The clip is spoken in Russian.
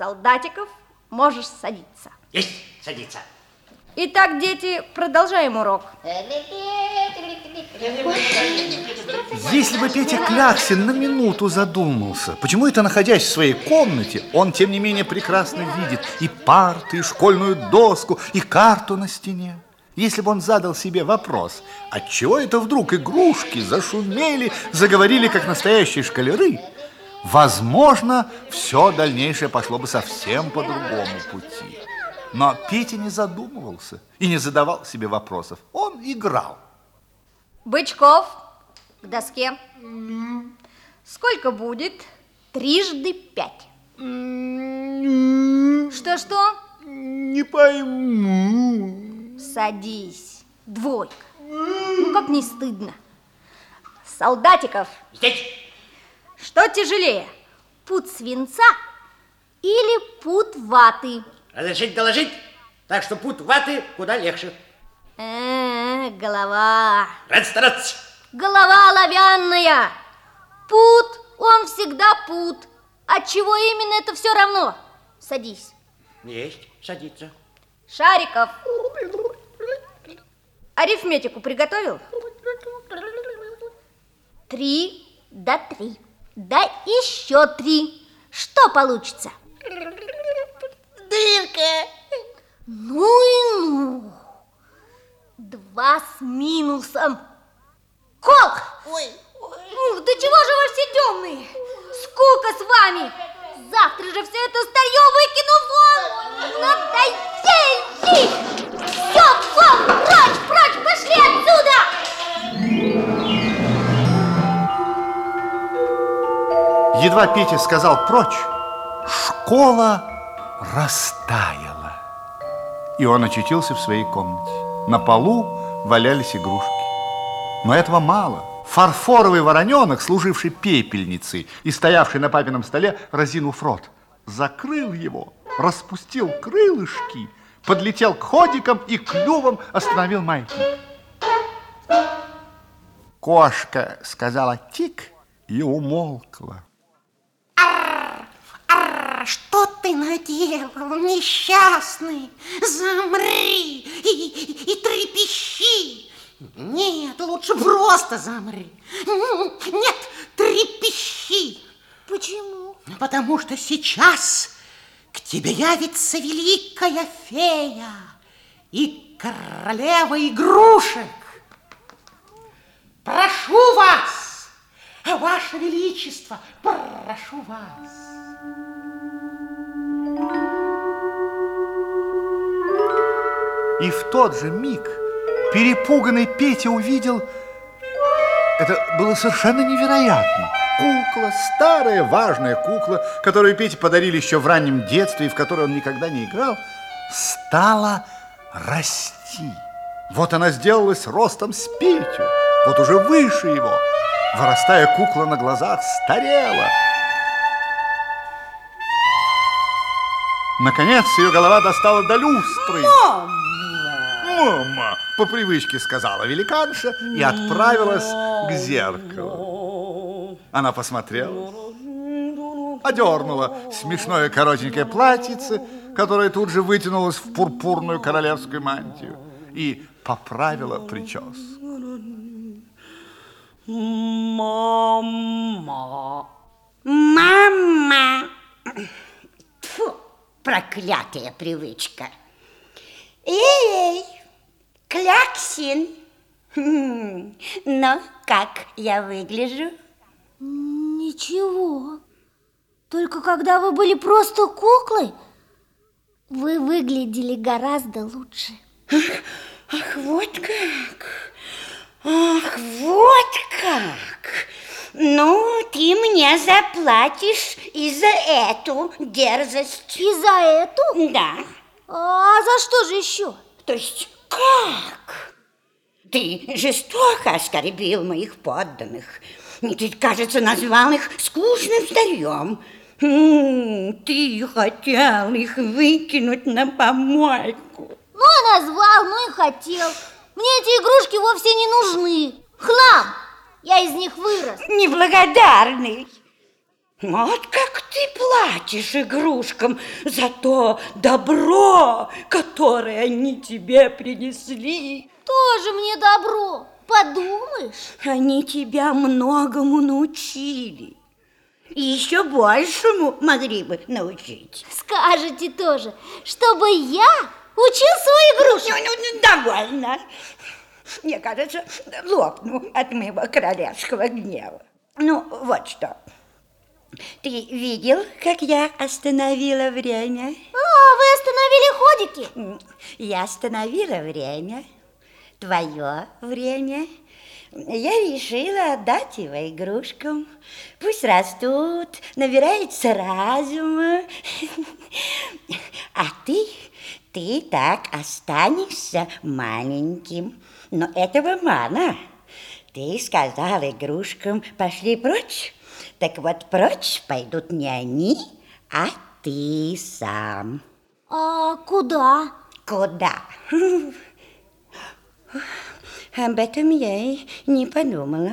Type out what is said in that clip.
Солдатиков, можешь садиться. Есть, садиться. Итак, дети, продолжаем урок. Если бы Петя Кляксин на минуту задумался, почему это, находясь в своей комнате, он, тем не менее, прекрасно видит и парты, и школьную доску, и карту на стене. Если бы он задал себе вопрос, отчего это вдруг игрушки зашумели, заговорили, как настоящие шкалеры, возможно, все дальнейшее пошло бы совсем по другому пути. Но Петя не задумывался и не задавал себе вопросов. Он играл. Бычков, к доске. Сколько будет трижды пять? Что-что? Не пойму. Садись. Двойка. Ну, как не стыдно. Солдатиков, Здесь. Что тяжелее? Пуд свинца или пуд ваты? Разрешить доложить? Так что путь ваты куда легче. Э, голова. Рад стараться. Голова оловянная. Пут, он всегда пут. От чего именно это все равно? Садись. Есть, садиться. Шариков. Арифметику приготовил? Три да три. Да еще три. Что получится? Дырка. Ну и ну. Два с минусом. Кол! Ой, Ух, да чего же вы все темные? Скука с вами! Завтра же все это старье выкину вон! Надоели! Все, вон, Едва Петя сказал прочь, школа растаяла. И он очутился в своей комнате. На полу валялись игрушки. Но этого мало. Фарфоровый вороненок, служивший пепельницей и стоявший на папином столе, разинув рот, закрыл его, распустил крылышки, подлетел к ходикам и клювом остановил маятник. Кошка сказала тик и умолкла. а что ты наделал, несчастный? Замри и, и трепещи. Нет, лучше просто замри. Нет, трепещи. Почему? Потому что сейчас к тебе явится великая фея и королева игрушек. Прошу вас, ваше величество, прошу вас. И в тот же миг перепуганный Петя увидел... Это было совершенно невероятно. Кукла, старая важная кукла, которую Пете подарили еще в раннем детстве и в которой он никогда не играл, стала расти. Вот она сделалась ростом с Петю, вот уже выше его. Вырастая кукла на глазах старела. Наконец ее голова достала до люстры. Мама, по привычке сказала великанша и отправилась к зеркалу. Она посмотрела, одернула смешное коротенькое платьице, которое тут же вытянулось в пурпурную королевскую мантию и поправила прическу. Мама. Мама. Фу, проклятая привычка. Эй, Кляксин. Хм, Ну, как я выгляжу? Ничего. Только когда вы были просто куклой, вы выглядели гораздо лучше. Ах, вот как. Ах, вот как. Ну, ты мне заплатишь и за эту дерзость. И за эту? Да. А за что же еще? То есть как? Ты жестоко оскорбил моих подданных. Ты, кажется, назвал их скучным старьем. М, Ты хотел их выкинуть на помойку. Ну и назвал, ну и хотел. Мне эти игрушки вовсе не нужны. Хлам! Я из них вырос. Неблагодарный. Вот как ты платишь игрушкам за то добро, которое они тебе принесли. Тоже мне добро. Подумаешь? Они тебя многому научили. И еще большему могли бы научить. Скажете тоже, чтобы я учил свою игрушку. Ну, ну, ну, довольно. Мне кажется, лопну от моего королевского гнева. Ну, вот что. Ты видел, как я остановила время? А, вы остановили ходики? Я остановила время, твое время. Я решила отдать его игрушкам. Пусть растут, набираются разума. А ты, ты так останешься маленьким. Но этого мало. Ты сказал игрушкам, пошли прочь. Так вот, прочь пойдут не они, а ты сам. А куда? Куда? Об этом я и не подумала.